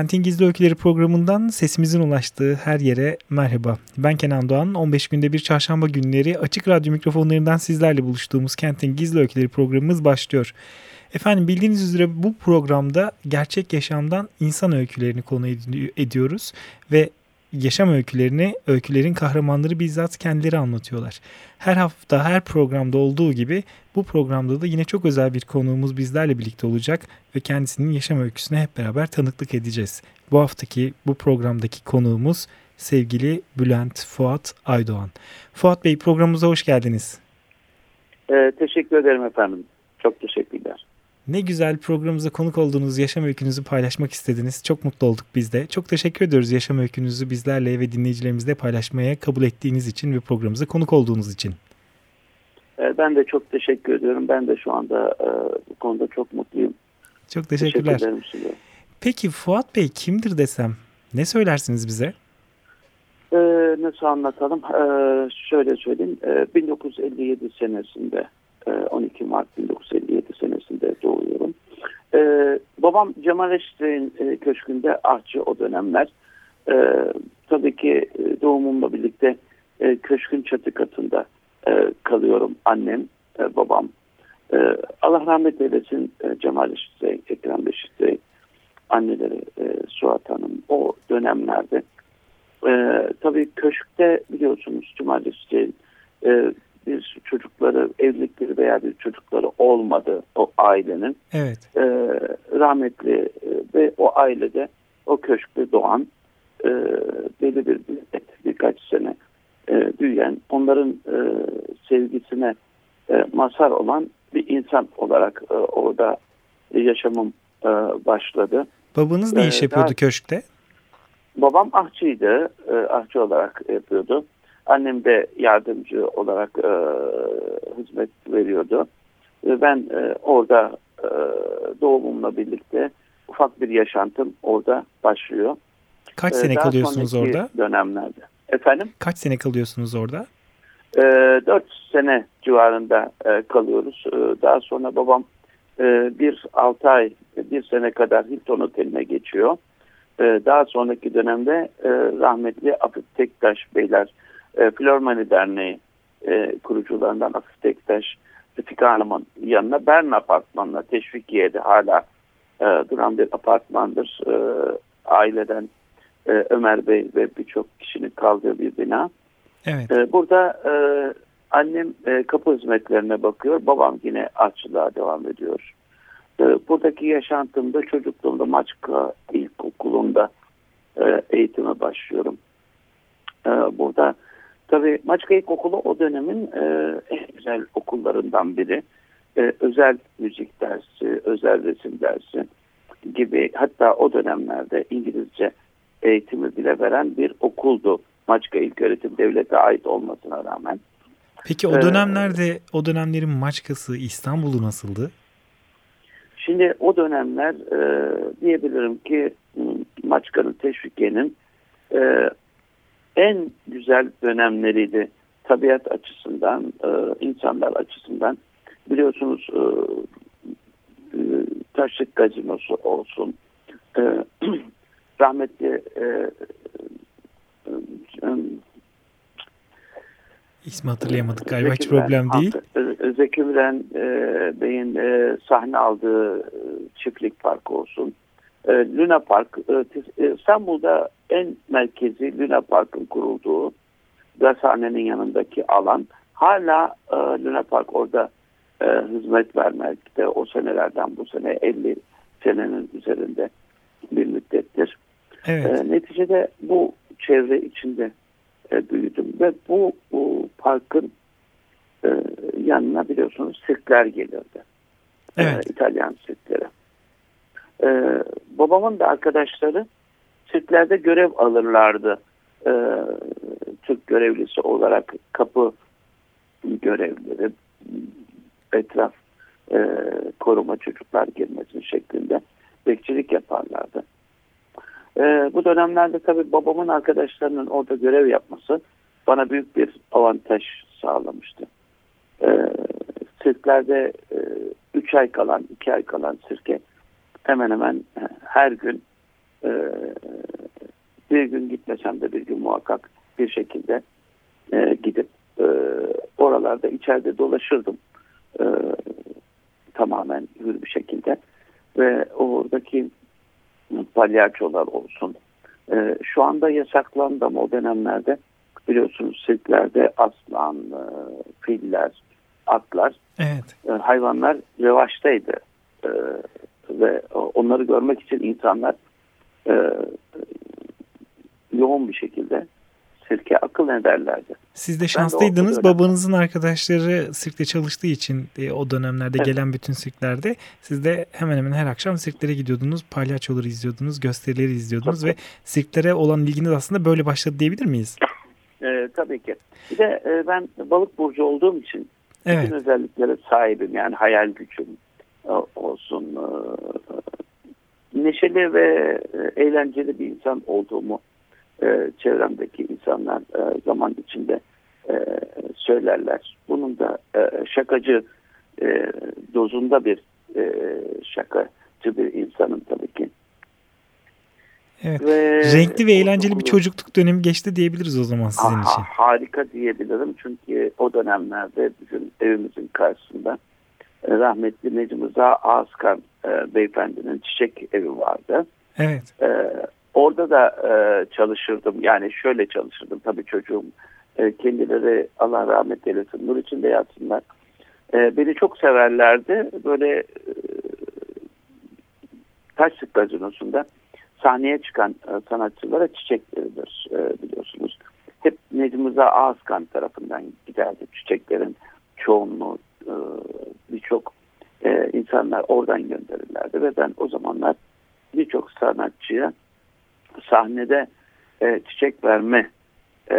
Kentin Gizli Öyküleri programından sesimizin ulaştığı her yere merhaba. Ben Kenan Doğan. 15 günde bir çarşamba günleri açık radyo mikrofonlarından sizlerle buluştuğumuz Kentin Gizli Öyküleri programımız başlıyor. Efendim bildiğiniz üzere bu programda gerçek yaşamdan insan öykülerini konu ediyoruz ve yaşam öykülerini öykülerin kahramanları bizzat kendileri anlatıyorlar. Her hafta her programda olduğu gibi bu programda da yine çok özel bir konuğumuz bizlerle birlikte olacak ve kendisinin yaşam öyküsüne hep beraber tanıklık edeceğiz. Bu haftaki bu programdaki konuğumuz sevgili Bülent Fuat Aydoğan. Fuat Bey programımıza hoş geldiniz. Ee, teşekkür ederim efendim. Çok teşekkürler. Ne güzel programımıza konuk olduğunuz yaşam öykünüzü paylaşmak istediniz. Çok mutlu olduk biz de. Çok teşekkür ediyoruz yaşam öykünüzü bizlerle ve dinleyicilerimizle paylaşmaya kabul ettiğiniz için ve programımıza konuk olduğunuz için. Ee, ben de çok teşekkür ediyorum. Ben de şu anda e, bu konuda çok mutluyum. Çok teşekkürler. Teşekkür ederim size. Peki Fuat Bey kimdir desem? Ne söylersiniz bize? Ee, nasıl anlatalım? Ee, şöyle söyleyeyim. Ee, 1957 senesinde 12 Mart 1957 senesinde doğuyorum. Ee, babam Cemal Eşitre'nin e, köşkünde ahçı o dönemler. Ee, tabii ki e, doğumumla birlikte e, köşkün çatı katında e, kalıyorum. Annem, e, babam. E, Allah rahmet eylesin e, Cemal Eşitre, Ekrem Eşitre, anneleri e, Suat Hanım o dönemlerde. E, tabii köşkte biliyorsunuz Cemal Eşitre'nin e, bir çocukları, evlilikleri veya bir çocukları olmadı o ailenin. Evet. E, rahmetli ve o ailede o köşkte doğan e, belli bir millet birkaç sene e, büyüyen onların e, sevgisine e, mazhar olan bir insan olarak e, orada yaşamım e, başladı. Babanız ne iş yapıyordu daha, köşkte? Babam ahçıydı, e, ahçı olarak yapıyordu. Annem de yardımcı olarak e, hizmet veriyordu. Ve ben e, orada e, doğumumla birlikte ufak bir yaşantım orada başlıyor. Kaç e, sene Daha kalıyorsunuz orada? dönemlerde. Efendim? Kaç sene kalıyorsunuz orada? E, 4 sene civarında e, kalıyoruz. E, daha sonra babam e, bir 6 ay, bir sene kadar Hilton Oteli'ne geçiyor. E, daha sonraki dönemde e, rahmetli Afık Tektaş Beyler e, Flormani Derneği e, kurucularından Afif Tektaş Refika Hanım'ın yanına Bern Apartmanı'na Teşvikiye'de hala e, duran bir apartmandır. E, aileden e, Ömer Bey ve birçok kişinin kaldığı bir bina. Evet. E, burada e, annem e, kapı hizmetlerine bakıyor. Babam yine açlığa devam ediyor. E, buradaki yaşantımda çocukluğumda Maçka İlkokulu'nda e, eğitime başlıyorum. E, burada Tabii Maçka İlkokulu o dönemin e, en güzel okullarından biri. E, özel müzik dersi, özel resim dersi gibi hatta o dönemlerde İngilizce eğitimi bile veren bir okuldu. Maçka İlköğretim Devlet'e ait olmasına rağmen. Peki o e, dönemlerde ee, o dönemlerin Maçkası İstanbul'u nasıldı? Şimdi o dönemler e, diyebilirim ki Maçka'nın teşvikiyenin e, en güzel dönemleriydi tabiat açısından, e, insanlar açısından. Biliyorsunuz e, e, Taşlık Gazinosu olsun, e, rahmetli e, e, İsmi hatırlayamadık galiba Zeki hiç problem değil. Zeki Müren e, Bey'in e, sahne aldığı çiftlik parkı olsun. E, Luna Park, e, e, İstanbul'da en merkezi Luna Park'ın kurulduğu gazhanenin yanındaki alan. Hala Luna Park orada hizmet vermekte. O senelerden bu sene 50 senenin üzerinde bir müddettir. Evet. neticede bu çevre içinde büyüdüm ve bu, bu parkın yanına biliyorsunuz sirkler gelirdi. Evet. İtalyan sirkleri. Ee, babamın da arkadaşları sirklerde görev alırlardı. E, Türk görevlisi olarak kapı görevleri, etraf e, koruma çocuklar girmesin şeklinde bekçilik yaparlardı. E, bu dönemlerde tabii babamın arkadaşlarının orada görev yapması bana büyük bir avantaj sağlamıştı. E, sirklerde 3 e, ay kalan, 2 ay kalan sirke hemen hemen her gün e, bir gün gitmesem de bir gün muhakkak bir şekilde e, gidip e, oralarda içeride dolaşırdım. E, tamamen hür bir şekilde ve oradaki palyaçolar olsun. E, şu anda yasaklandı ama o dönemlerde biliyorsunuz sirklerde aslan, e, filler, atlar, evet. e, hayvanlar revaçtaydı. E, ve onları görmek için insanlar e, yoğun bir şekilde sirke akıl ederlerdi. Siz de şanslıydınız. De Babanızın arkadaşları sirkte çalıştığı için e, o dönemlerde evet. gelen bütün sirklerde siz de hemen hemen her akşam sirklere gidiyordunuz. Palyaçoları izliyordunuz, gösterileri izliyordunuz Tabii. ve sirklere olan ilginiz aslında böyle başladı diyebilir miyiz? E, tabii ki. Bir de e, ben balık burcu olduğum için evet. bütün özelliklere sahibim. Yani hayal gücüm olsun, e, neşeli ve e, eğlenceli bir insan olduğumu e, çevremdeki insanlar zaman içinde söylerler. Bunun da şakacı dozunda bir şakacı bir insanın tabii ki. Evet. Ve Renkli ve eğlenceli bir çocukluk dönemi geçti diyebiliriz o zaman sizin aha, için. Harika diyebilirim çünkü o dönemlerde bizim evimizin karşısında rahmetli Necmi Rıza Ağızkan e, beyefendinin çiçek evi vardı. Evet. E, Orada da e, çalışırdım. Yani şöyle çalışırdım. Tabii çocuğum e, kendileri Allah rahmet eylesin. Nur içinde yatsınlar. E, beni çok severlerdi. Böyle e, Taşlık Gazinosu'nda sahneye çıkan e, sanatçılara çiçek verilir e, biliyorsunuz. Hep Necmi Rıza Ağızkan tarafından giderdi çiçeklerin çoğunluğu e, birçok e, insanlar oradan gönderirlerdi ve ben o zamanlar birçok sanatçıya sahnede e, çiçek verme e,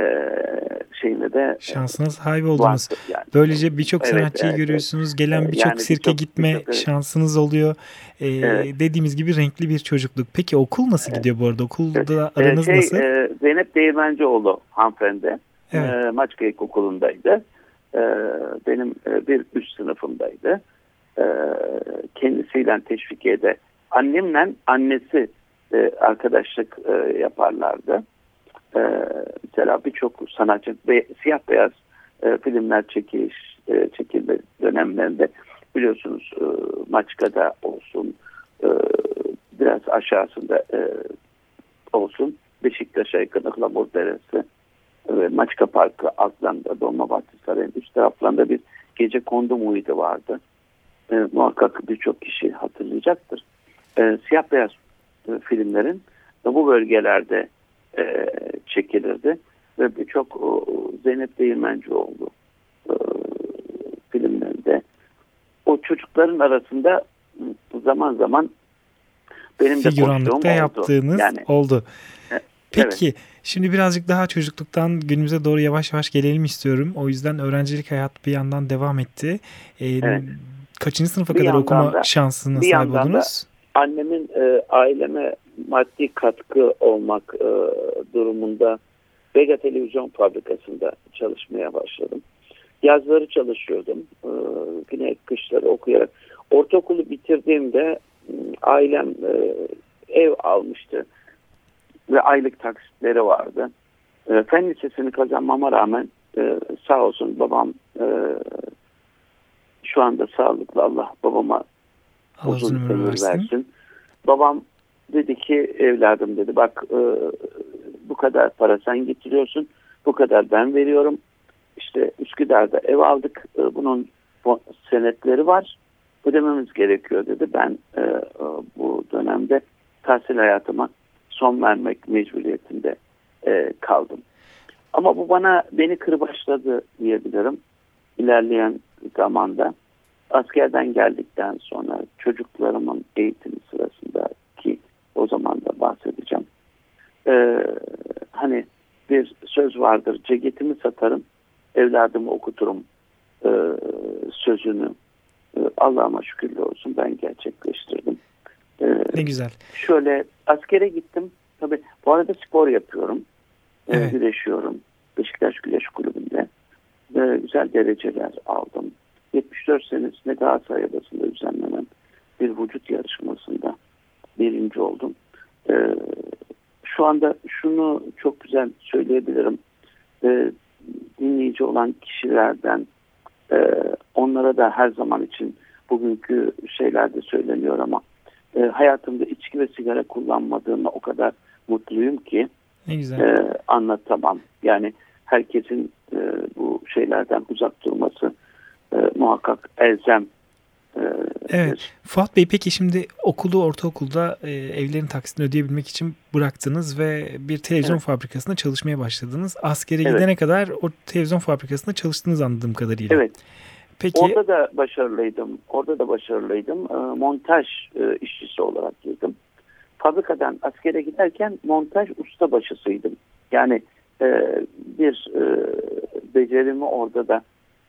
şeyinde de şansına sahip oldunuz. Yani. Böylece birçok evet, sanatçıyı evet, görüyorsunuz. Gelen birçok yani sirke bir gitme bir şansınız oluyor. Ee, evet. Dediğimiz gibi renkli bir çocukluk. Peki okul nasıl evet. gidiyor bu arada? Okulda aranız şey, nasıl? E, Zeynep Değirmencioğlu hanımefendi. Evet. E, Maçka İlkokulu'ndaydı. E, benim e, bir üst sınıfımdaydı. E, kendisiyle teşvikiyede annemle annesi e, arkadaşlık e, yaparlardı. E, mesela birçok sanatçı be, siyah beyaz e, filmler çekiliş e, çekilme dönemlerinde biliyorsunuz e, Maçka'da olsun e, biraz aşağısında e, olsun Beşiktaş'a yakın Ihlamur Deresi ve Maçka Parkı altlarında Dolmabahçe Sarayı'nın üst taraflarında bir gece kondu muhidi vardı. E, muhakkak birçok kişi hatırlayacaktır. E, siyah beyaz e, filmlerin bu bölgelerde e, çekilirdi. Ve birçok Zeynep Değirmencioğlu e, filmlerinde o çocukların arasında zaman zaman benim de Figüranlıkta yaptığınız yani, oldu. E, Peki evet. Şimdi birazcık daha çocukluktan günümüze doğru yavaş yavaş gelelim istiyorum. O yüzden öğrencilik hayat bir yandan devam etti. Ee, evet. Kaçıncı sınıfa bir kadar okuma da, şansına sahip oldunuz? annemin e, aileme maddi katkı olmak e, durumunda Vega Televizyon Fabrikası'nda çalışmaya başladım. Yazları çalışıyordum. E, yine kışları okuyarak. Ortaokulu bitirdiğimde ailem e, ev almıştı ve aylık taksitleri vardı. E, fen lisesini kazanmama rağmen e, sağ olsun babam e, şu anda sağlıklı Allah babama Allah uzun ömür versin. versin. Babam dedi ki evladım dedi bak e, bu kadar para sen getiriyorsun bu kadar ben veriyorum. İşte Üsküdar'da ev aldık e, bunun senetleri var ödememiz gerekiyor dedi. Ben e, e, bu dönemde tahsil hayatıma son vermek mecburiyetinde e, kaldım. Ama bu bana beni kırbaçladı diyebilirim. İlerleyen zamanda askerden geldikten sonra çocuklarımın eğitimi sırasındaki O zaman da bahsedeceğim. Ee, hani bir söz vardır. Ceketimi satarım, evladımı okuturum e, sözünü e, Allah'ıma şükürler olsun ben gerçekleştirdim. Ee, ne güzel. Şöyle askere gittim. Tabii bu arada spor yapıyorum. Ee, evet. Güreşiyorum. Beşiktaş Güreş Kulübü'nde. Ee, güzel dereceler aldım. 74 senesinde Galatasaray Adası'nda düzenlenen bir vücut yarışmasında birinci oldum. Ee, şu anda şunu çok güzel söyleyebilirim. Ee, dinleyici olan kişilerden e, onlara da her zaman için bugünkü şeylerde söyleniyor ama e, hayatımda içki ve sigara kullanmadığımda o kadar mutluyum ki ne güzel. E, anlatamam. Yani herkesin e, bu şeylerden uzak durması e, muhakkak elzem Evet. Fuat Bey peki şimdi okulu ortaokulda e, evlerin taksitini ödeyebilmek için bıraktınız ve bir televizyon evet. fabrikasında çalışmaya başladınız. Askere evet. gidene kadar o televizyon fabrikasında çalıştınız anladığım kadarıyla. Evet. Peki Orada da başarılıydım. Orada da başarılıydım. E, montaj e, işçisi olarak girdim. Fabrikadan askere giderken montaj usta başısıydım. Yani e, bir e, becerimi orada da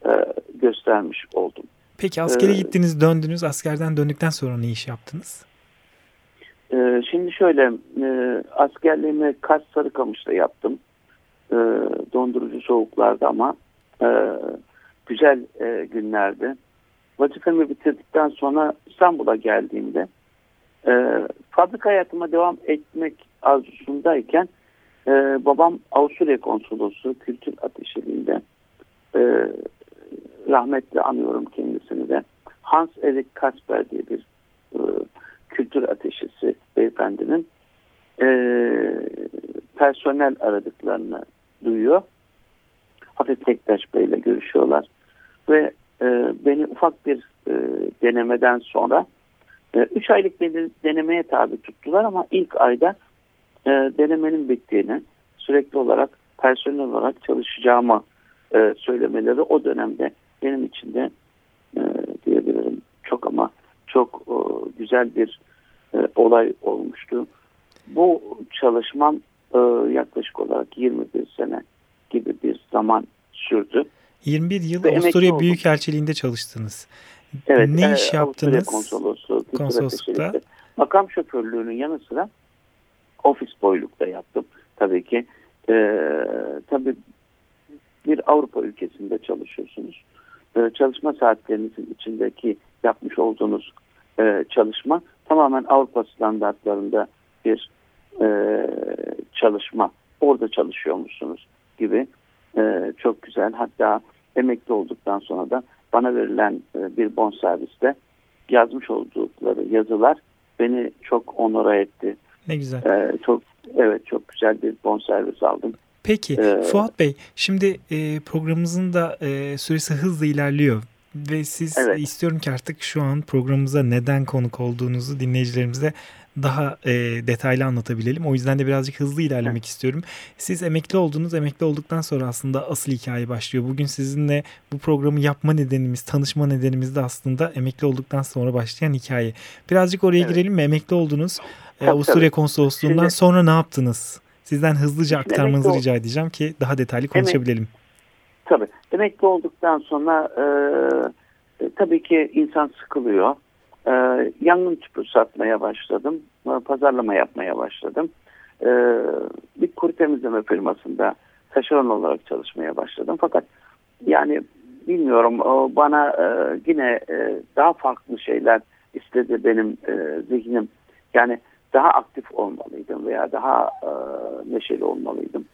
e, göstermiş oldum. Peki askere ee, gittiniz, döndünüz. Askerden döndükten sonra ne iş yaptınız? E, şimdi şöyle, e, askerliğimi Kars Sarıkamış'ta yaptım. E, dondurucu soğuklarda ama e, güzel e, günlerdi. Vazifemi bitirdikten sonra İstanbul'a geldiğimde e, fabrika hayatıma devam etmek arzusundayken e, babam Avusturya konsolosu kültür ateşeliğinde e, rahmetle anıyorum kendisini de. Hans Erik Kasper diye bir e, kültür ateşisi beyefendinin e, personel aradıklarını duyuyor. Hafif Tektaş Bey ile görüşüyorlar. Ve e, beni ufak bir e, denemeden sonra 3 e, aylık beni denemeye tabi tuttular ama ilk ayda e, denemenin bittiğini sürekli olarak personel olarak çalışacağımı e, söylemeleri o dönemde benim için de e, diyebilirim çok ama çok e, güzel bir e, olay olmuştu. Bu çalışmam e, yaklaşık olarak 21 sene gibi bir zaman sürdü. 21 yıl Ve Avusturya Büyükelçiliği'nde çalıştınız. Evet, ne iş yaptınız? Avusturya Konsolosu, Konsoloslukta. Makam şoförlüğünün yanı sıra ofis boylukta yaptım. Tabii ki e, tabii bir Avrupa ülkesinde çalışıyorsunuz. E, çalışma saatlerinizin içindeki yapmış olduğunuz e, çalışma tamamen Avrupa standartlarında bir e, çalışma. Orada çalışıyormuşsunuz gibi e, çok güzel. Hatta emekli olduktan sonra da bana verilen e, bir bon serviste yazmış oldukları yazılar beni çok onora etti. Ne güzel. E, çok evet çok güzel bir bon servis aldım. Peki ee, Fuat Bey şimdi e, programımızın da e, süresi hızla ilerliyor ve siz evet. istiyorum ki artık şu an programımıza neden konuk olduğunuzu dinleyicilerimize daha e, detaylı anlatabilelim. O yüzden de birazcık hızlı ilerlemek evet. istiyorum. Siz emekli oldunuz. Emekli olduktan sonra aslında asıl hikaye başlıyor. Bugün sizinle bu programı yapma nedenimiz, tanışma nedenimiz de aslında emekli olduktan sonra başlayan hikaye. Birazcık oraya evet. girelim mi? Emekli oldunuz. Tabii, Avusturya Konsolosluğundan Şimdi, sonra ne yaptınız? Sizden hızlıca aktarmanızı Emekli rica edeceğim ki daha detaylı konuşabilelim. Tabii. Emekli olduktan sonra e, e, tabii ki insan sıkılıyor. E, yangın tüpü satmaya başladım. E, pazarlama yapmaya başladım. E, bir kuru temizleme firmasında taşeron olarak çalışmaya başladım. Fakat yani bilmiyorum bana e, yine e, daha farklı şeyler istedi benim e, zihnim. Yani daha aktif olmalıydım veya daha e, neşeli olmalıydım.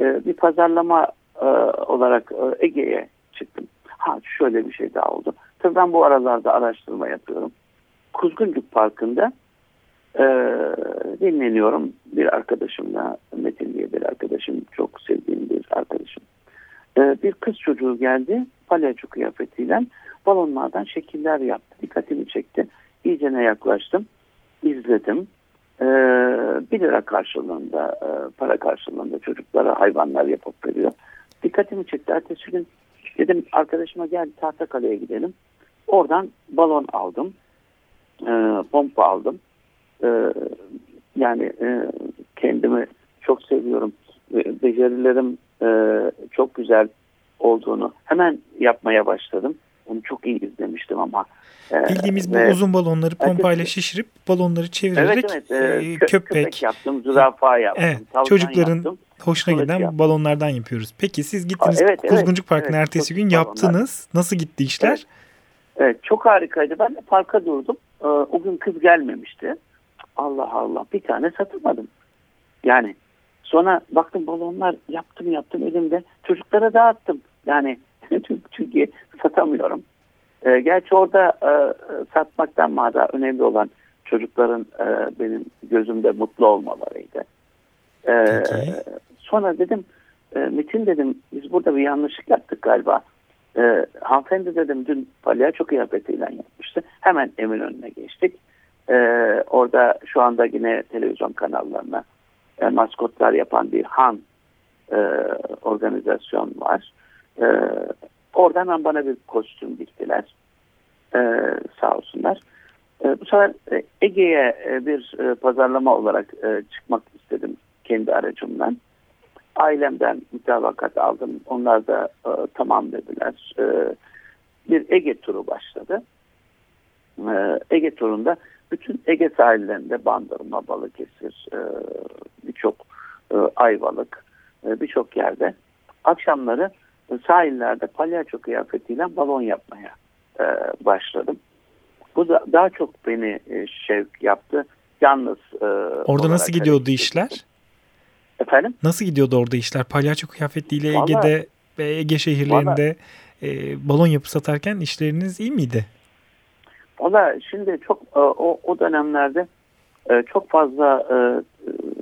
E, bir pazarlama e, olarak e, Ege'ye çıktım. Ha şöyle bir şey daha oldu. Tabii ben bu aralarda araştırma yapıyorum. Kuzguncuk Parkı'nda e, dinleniyorum bir arkadaşımla. Metin diye bir arkadaşım. Çok sevdiğim bir arkadaşım. E, bir kız çocuğu geldi palyaço kıyafetiyle balonlardan şekiller yaptı. Dikkatimi çekti. İyice ne yaklaştım. izledim e, ee, 1 lira karşılığında e, para karşılığında çocuklara hayvanlar yapıp veriyor. Dikkatimi çekti. Ertesi gün dedim arkadaşıma gel Tahtakale'ye gidelim. Oradan balon aldım. E, pompa aldım. E, yani e, kendimi çok seviyorum. E, becerilerim e, çok güzel olduğunu hemen yapmaya başladım. Onu çok iyi izlemiştim ama. E, Bildiğimiz bu ve, uzun balonları pompayla şişirip balonları çevirerek evet, evet, e, köpek, köpek yaptım, zürafa yaptım, evet, çocukların yaptım, hoşuna giden yaptım. balonlardan yapıyoruz. Peki siz gittiniz evet, Kuzguncuk evet, Parkı'na evet, ertesi gün yaptınız. Balonlar. Nasıl gitti işler? Evet. evet çok harikaydı. Ben de parka durdum. Ee, o gün kız gelmemişti. Allah Allah bir tane satamadım. Yani sonra baktım balonlar yaptım yaptım elimde. Çocuklara dağıttım. Yani çünkü satamıyorum. E, gerçi orada e, satmaktan daha önemli olan çocukların e, benim gözümde mutlu olmalarıydı. E, sonra dedim e, Metin dedim biz burada bir yanlışlık yaptık galiba. E, hanımefendi dedim dün palyaço kıyafetiyle yapmıştı. Hemen Eminönü'ne geçtik. E, orada şu anda yine televizyon kanallarına e, maskotlar yapan bir Han e, organizasyon var. E, oradan bana bir kostüm diktiler. E, sağ olsunlar. E, bu sefer e, Ege'ye e, bir e, pazarlama olarak e, çıkmak istedim kendi aracımdan. Ailemden mütabakat aldım. Onlar da e, tamam dediler. E, bir Ege turu başladı. E, Ege turunda bütün Ege sahillerinde Bandırma, Balıkesir, e, birçok e, Ayvalık, e, birçok yerde akşamları sahillerde palyaço kıyafetiyle balon yapmaya e, başladım. Bu da daha çok beni e, şevk yaptı. Yalnız e, Orada nasıl gidiyordu işler? Efendim? Nasıl gidiyordu orada işler? Palyaço kıyafetiyle vallahi, Ege'de ve Ege şehirlerinde vallahi, e, balon yapı satarken işleriniz iyi miydi? Valla şimdi çok e, o, o dönemlerde e, çok fazla e,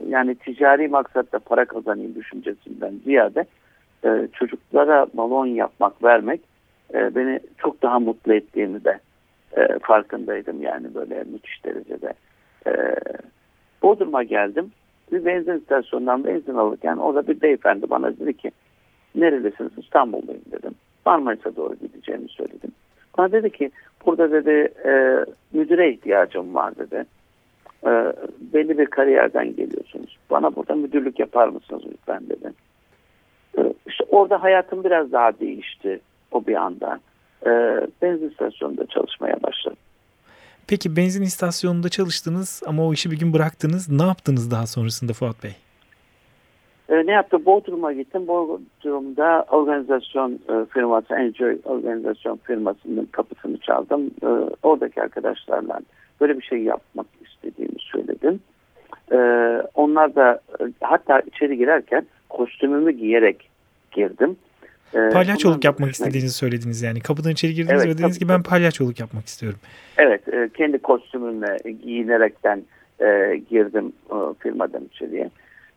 yani ticari maksatta para kazanayım düşüncesinden ziyade çocuklara balon yapmak, vermek beni çok daha mutlu ettiğini de farkındaydım yani böyle müthiş derecede. Bodrum'a geldim. Bir benzin istasyonundan benzin alırken orada bir beyefendi bana dedi ki nerelisiniz İstanbul'dayım dedim. Marmaris'e doğru gideceğimi söyledim. Bana dedi ki burada dedi e, müdüre ihtiyacım var dedi. E, belli bir kariyerden geliyorsunuz. Bana burada müdürlük yapar mısınız lütfen dedi. E, işte orada hayatım biraz daha değişti o bir anda. E, benzin istasyonunda çalışmaya başladım. Peki benzin istasyonunda çalıştınız ama o işi bir gün bıraktınız. Ne yaptınız daha sonrasında Fuat Bey? E, ne yaptım? Bodrum'a gittim. Bodrum'da organizasyon e, firması, Enjoy organizasyon firmasının kapısını çaldım. E, oradaki arkadaşlarla böyle bir şey yapmak istediğimi söyledim. E, onlar da e, hatta içeri girerken kostümümü giyerek girdim. E, palyaçoluk yapmak istediğinizi söylediniz yani. Kapıdan içeri girdiniz evet, ve dediniz ki ben palyaçoluk yapmak istiyorum. Evet, e, kendi kostümümle giyinerekten e, girdim e, firmadan içeriye.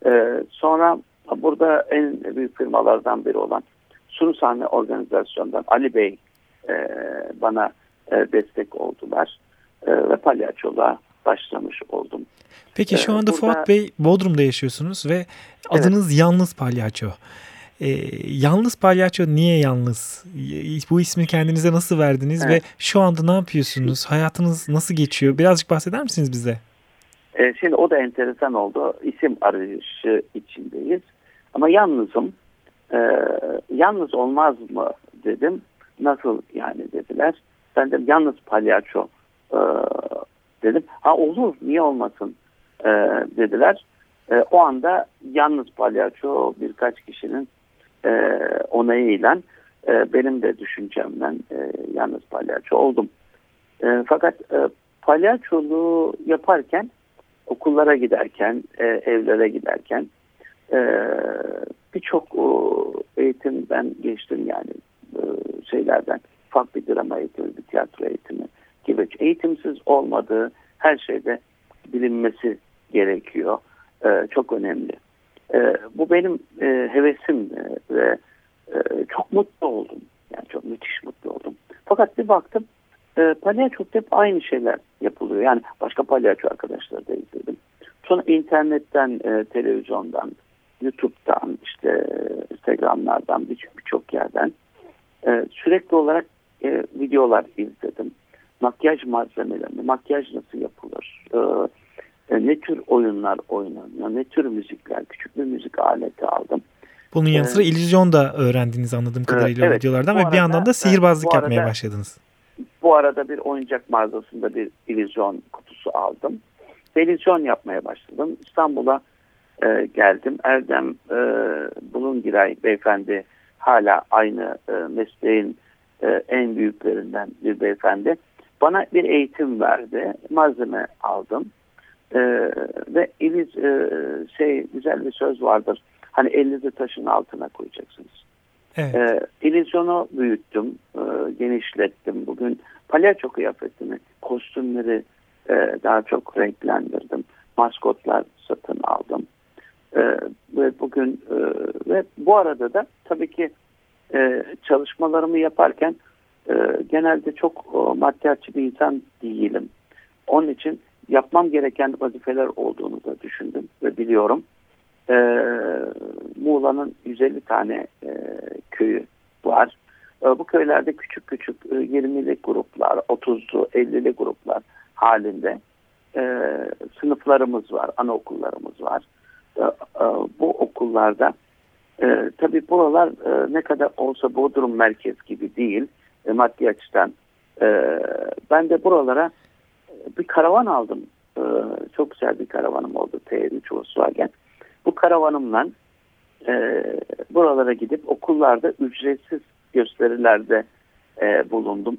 Ee, sonra burada en büyük firmalardan biri olan Sunu Sahne Organizasyon'dan Ali Bey e, bana e, destek oldular e, ve palyaçoluğa başlamış oldum. Peki şu ee, anda Burada, Fuat Bey Bodrum'da yaşıyorsunuz ve adınız evet. Yalnız Palyaço. Ee, yalnız Palyaço niye yalnız? Bu ismi kendinize nasıl verdiniz evet. ve şu anda ne yapıyorsunuz? Hayatınız nasıl geçiyor? Birazcık bahseder misiniz bize? E, şimdi o da enteresan oldu. İsim arayışı içindeyiz. Ama yalnızım. E, yalnız olmaz mı dedim. Nasıl yani dediler. Ben de yalnız palyaço e, dedim. Ha olur niye olmasın e, dediler. E, o anda yalnız palyaço birkaç kişinin e, onayıyla e, benim de düşüncemden e, yalnız palyaço oldum. E, fakat e, palyaçoluğu yaparken okullara giderken, e, evlere giderken e, birçok eğitim ben geçtim yani e, şeylerden. Farklı bir drama eğitimi, bir tiyatro eğitimi gibi. Eğitimsiz olmadığı her şeyde bilinmesi gerekiyor. E, çok önemli. E, bu benim e, hevesim e, ve e, çok mutlu oldum. Yani çok müthiş mutlu oldum. Fakat bir baktım e, palyaçoda hep aynı şeyler yapılıyor. Yani başka palyaço arkadaşları da izledim. Sonra internetten, e, televizyondan, YouTube'dan, işte Instagram'lardan birçok birçok yerden e, sürekli olarak e, videolar izledim. Makyaj malzemelerini, makyaj nasıl yapılır, e, ne tür oyunlar oynanıyor, ne tür müzikler, küçük bir müzik aleti aldım. Bunun yanı sıra ee, illüzyon da öğrendiniz anladığım kadarıyla evet, videolardan ve arada, bir yandan da sihirbazlık arada, yapmaya başladınız. Bu arada bir oyuncak mağazasında bir illüzyon kutusu aldım. Illüzyon yapmaya başladım. İstanbul'a e, geldim. Erdem e, Bulungiray beyefendi hala aynı e, mesleğin e, en büyüklerinden bir beyefendi. Bana bir eğitim verdi. Malzeme aldım. E, ve iliz e, şey güzel bir söz vardır. Hani elinizi taşın altına koyacaksınız. Evet. E, illüzyonu büyüttüm, e, genişlettim. Bugün palyaço kıyafetini, kostümleri e, daha çok renklendirdim. Maskotlar satın aldım. E, ve bugün e, ve bu arada da tabii ki e, çalışmalarımı yaparken e, genelde çok e, maddiyatçı bir insan değilim. Onun için yapmam gereken vazifeler olduğunu da düşündüm ve biliyorum. E, Muğla'nın 150 tane e, köyü var. E, bu köylerde küçük küçük e, 20'li gruplar, 30'lu, 50'li gruplar halinde e, sınıflarımız var, anaokullarımız var. E, e, bu okullarda e, tabii buralar e, ne kadar olsa Bodrum merkez gibi değil e, maddi açıdan. E, ben de buralara bir karavan aldım. E, çok güzel bir karavanım oldu T3 Volkswagen. Bu karavanımla e, buralara gidip okullarda ücretsiz gösterilerde e, bulundum.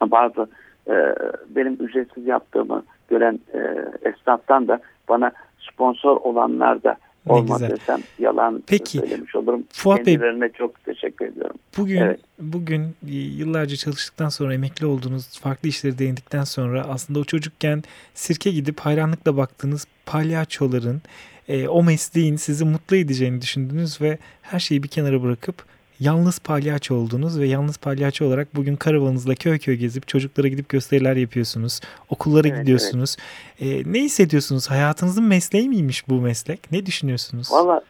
Bazı e, benim ücretsiz yaptığımı gören e, esnaftan da bana sponsor olanlar da olmaz güzel. desem yalan Peki, söylemiş olurum. Fuat Kendilerine Bey, çok teşekkür ediyorum. Bugün evet. bugün e, yıllarca çalıştıktan sonra emekli olduğunuz farklı işleri değindikten sonra aslında o çocukken sirke gidip hayranlıkla baktığınız palyaçoların e, o mesleğin sizi mutlu edeceğini düşündünüz ve her şeyi bir kenara bırakıp yalnız palyaço oldunuz ve yalnız palyaço olarak bugün karavanınızla köy köy gezip çocuklara gidip gösteriler yapıyorsunuz. Okullara evet, gidiyorsunuz. Evet. E, ne hissediyorsunuz? Hayatınızın mesleği miymiş bu meslek? Ne düşünüyorsunuz? Valla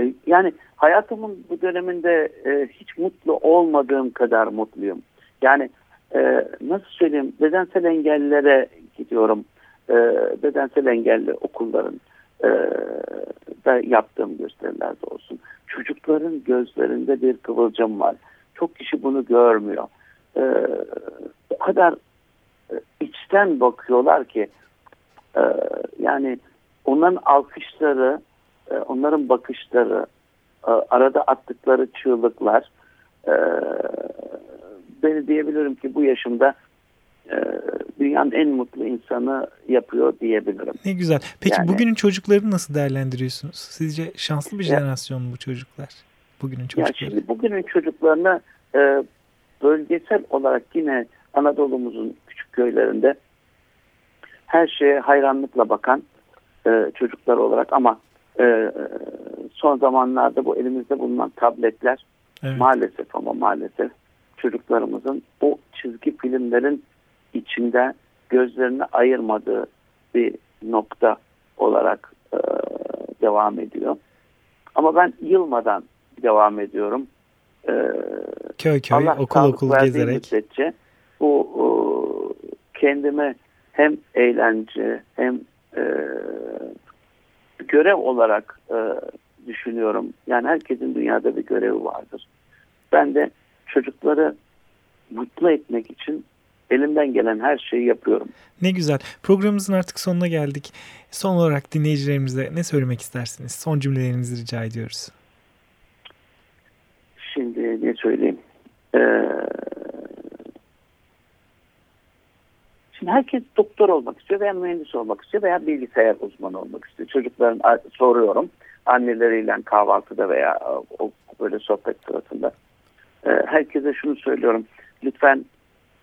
e, yani hayatımın bu döneminde e, hiç mutlu olmadığım kadar mutluyum. Yani e, nasıl söyleyeyim bedensel engellilere gidiyorum. E, bedensel engelli okulların e, da yaptığım gösterilerde olsun çocukların gözlerinde bir kıvılcım var. Çok kişi bunu görmüyor. Ee, o kadar e, içten bakıyorlar ki e, yani onların alkışları, e, onların bakışları, e, arada attıkları çığlıklar e, beni diyebilirim ki bu yaşımda e, dünyanın en mutlu insanı yapıyor diyebilirim. Ne güzel. Peki yani, bugünün çocuklarını nasıl değerlendiriyorsunuz? Sizce şanslı bir jenerasyon mu bu çocuklar? Bugünün çocukları. Ya şimdi bugünün çocuklarına e, bölgesel olarak yine Anadolu'muzun küçük köylerinde her şeye hayranlıkla bakan e, çocuklar olarak ama e, son zamanlarda bu elimizde bulunan tabletler evet. maalesef ama maalesef çocuklarımızın o çizgi filmlerin içinde gözlerini ayırmadığı bir nokta olarak e, devam ediyor. Ama ben yılmadan devam ediyorum. E, köy köy, Allah okul okul gezerek. Müddetçe bu e, kendime hem eğlence hem e, görev olarak e, düşünüyorum. Yani herkesin dünyada bir görevi vardır. Ben de çocukları mutlu etmek için elimden gelen her şeyi yapıyorum. Ne güzel. Programımızın artık sonuna geldik. Son olarak dinleyicilerimize ne söylemek istersiniz? Son cümlelerinizi rica ediyoruz. Şimdi ne söyleyeyim? Ee, şimdi herkes doktor olmak istiyor veya mühendis olmak istiyor veya bilgisayar uzmanı olmak istiyor. Çocukların soruyorum anneleriyle kahvaltıda veya o böyle sohbet sırasında. Ee, herkese şunu söylüyorum. Lütfen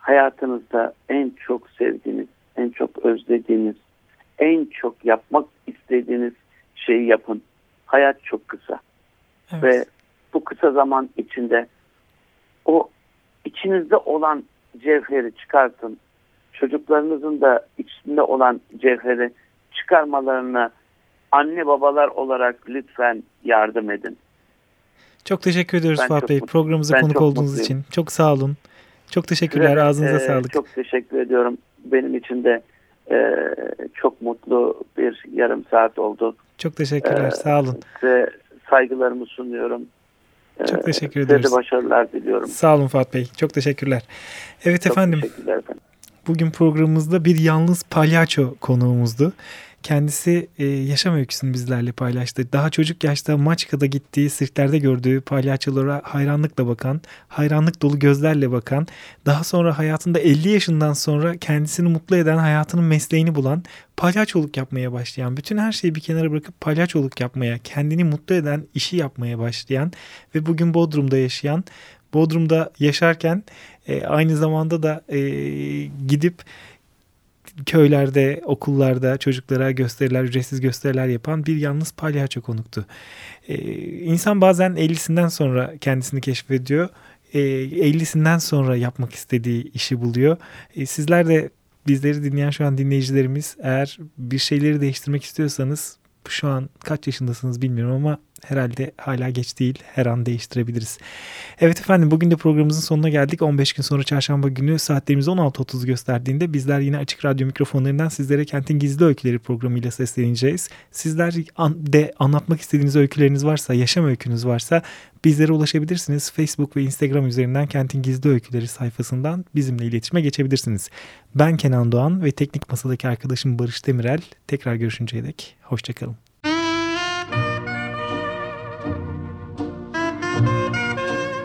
hayatınızda en çok sevdiğiniz, en çok özlediğiniz, en çok yapmak istediğiniz şeyi yapın. Hayat çok kısa. Evet. Ve bu kısa zaman içinde o içinizde olan cevheri çıkartın. Çocuklarınızın da içinde olan cevheri çıkarmalarına anne babalar olarak lütfen yardım edin. Çok teşekkür ediyoruz ben Fuat Bey. Programımıza konuk olduğunuz mutluyum. için. Çok sağ olun. Çok teşekkürler. Size, Ağzınıza e, sağlık. Çok teşekkür ediyorum. Benim için de e, çok mutlu bir yarım saat oldu. Çok teşekkürler. Ee, Sağ olun. Size saygılarımı sunuyorum. Çok teşekkür ederiz. Size de başarılar diliyorum. Sağ olun Fuat Bey. Çok teşekkürler. Evet Çok efendim. Teşekkürler efendim. Bugün programımızda bir yalnız palyaço konuğumuzdu. Kendisi e, yaşam öyküsünü bizlerle paylaştı. Daha çocuk yaşta Maçka'da gittiği, sirklerde gördüğü palyaçolara hayranlıkla bakan, hayranlık dolu gözlerle bakan, daha sonra hayatında 50 yaşından sonra kendisini mutlu eden, hayatının mesleğini bulan, palyaçoluk yapmaya başlayan, bütün her şeyi bir kenara bırakıp palyaçoluk yapmaya, kendini mutlu eden işi yapmaya başlayan ve bugün Bodrum'da yaşayan, Bodrum'da yaşarken e, aynı zamanda da e, gidip köylerde, okullarda çocuklara gösteriler, ücretsiz gösteriler yapan bir yalnız palyaço konuktu. Ee, insan bazen 50'sinden sonra kendisini keşfediyor. Ee, 50'sinden sonra yapmak istediği işi buluyor. Ee, sizler de bizleri dinleyen şu an dinleyicilerimiz eğer bir şeyleri değiştirmek istiyorsanız şu an kaç yaşındasınız bilmiyorum ama herhalde hala geç değil. Her an değiştirebiliriz. Evet efendim bugün de programımızın sonuna geldik. 15 gün sonra çarşamba günü saatlerimiz 16.30 gösterdiğinde bizler yine açık radyo mikrofonlarından sizlere Kentin Gizli Öyküleri programıyla sesleneceğiz. Sizler de anlatmak istediğiniz öyküleriniz varsa, yaşam öykünüz varsa bizlere ulaşabilirsiniz. Facebook ve Instagram üzerinden Kentin Gizli Öyküleri sayfasından bizimle iletişime geçebilirsiniz. Ben Kenan Doğan ve teknik masadaki arkadaşım Barış Demirel. Tekrar görüşünceye dek hoşçakalın.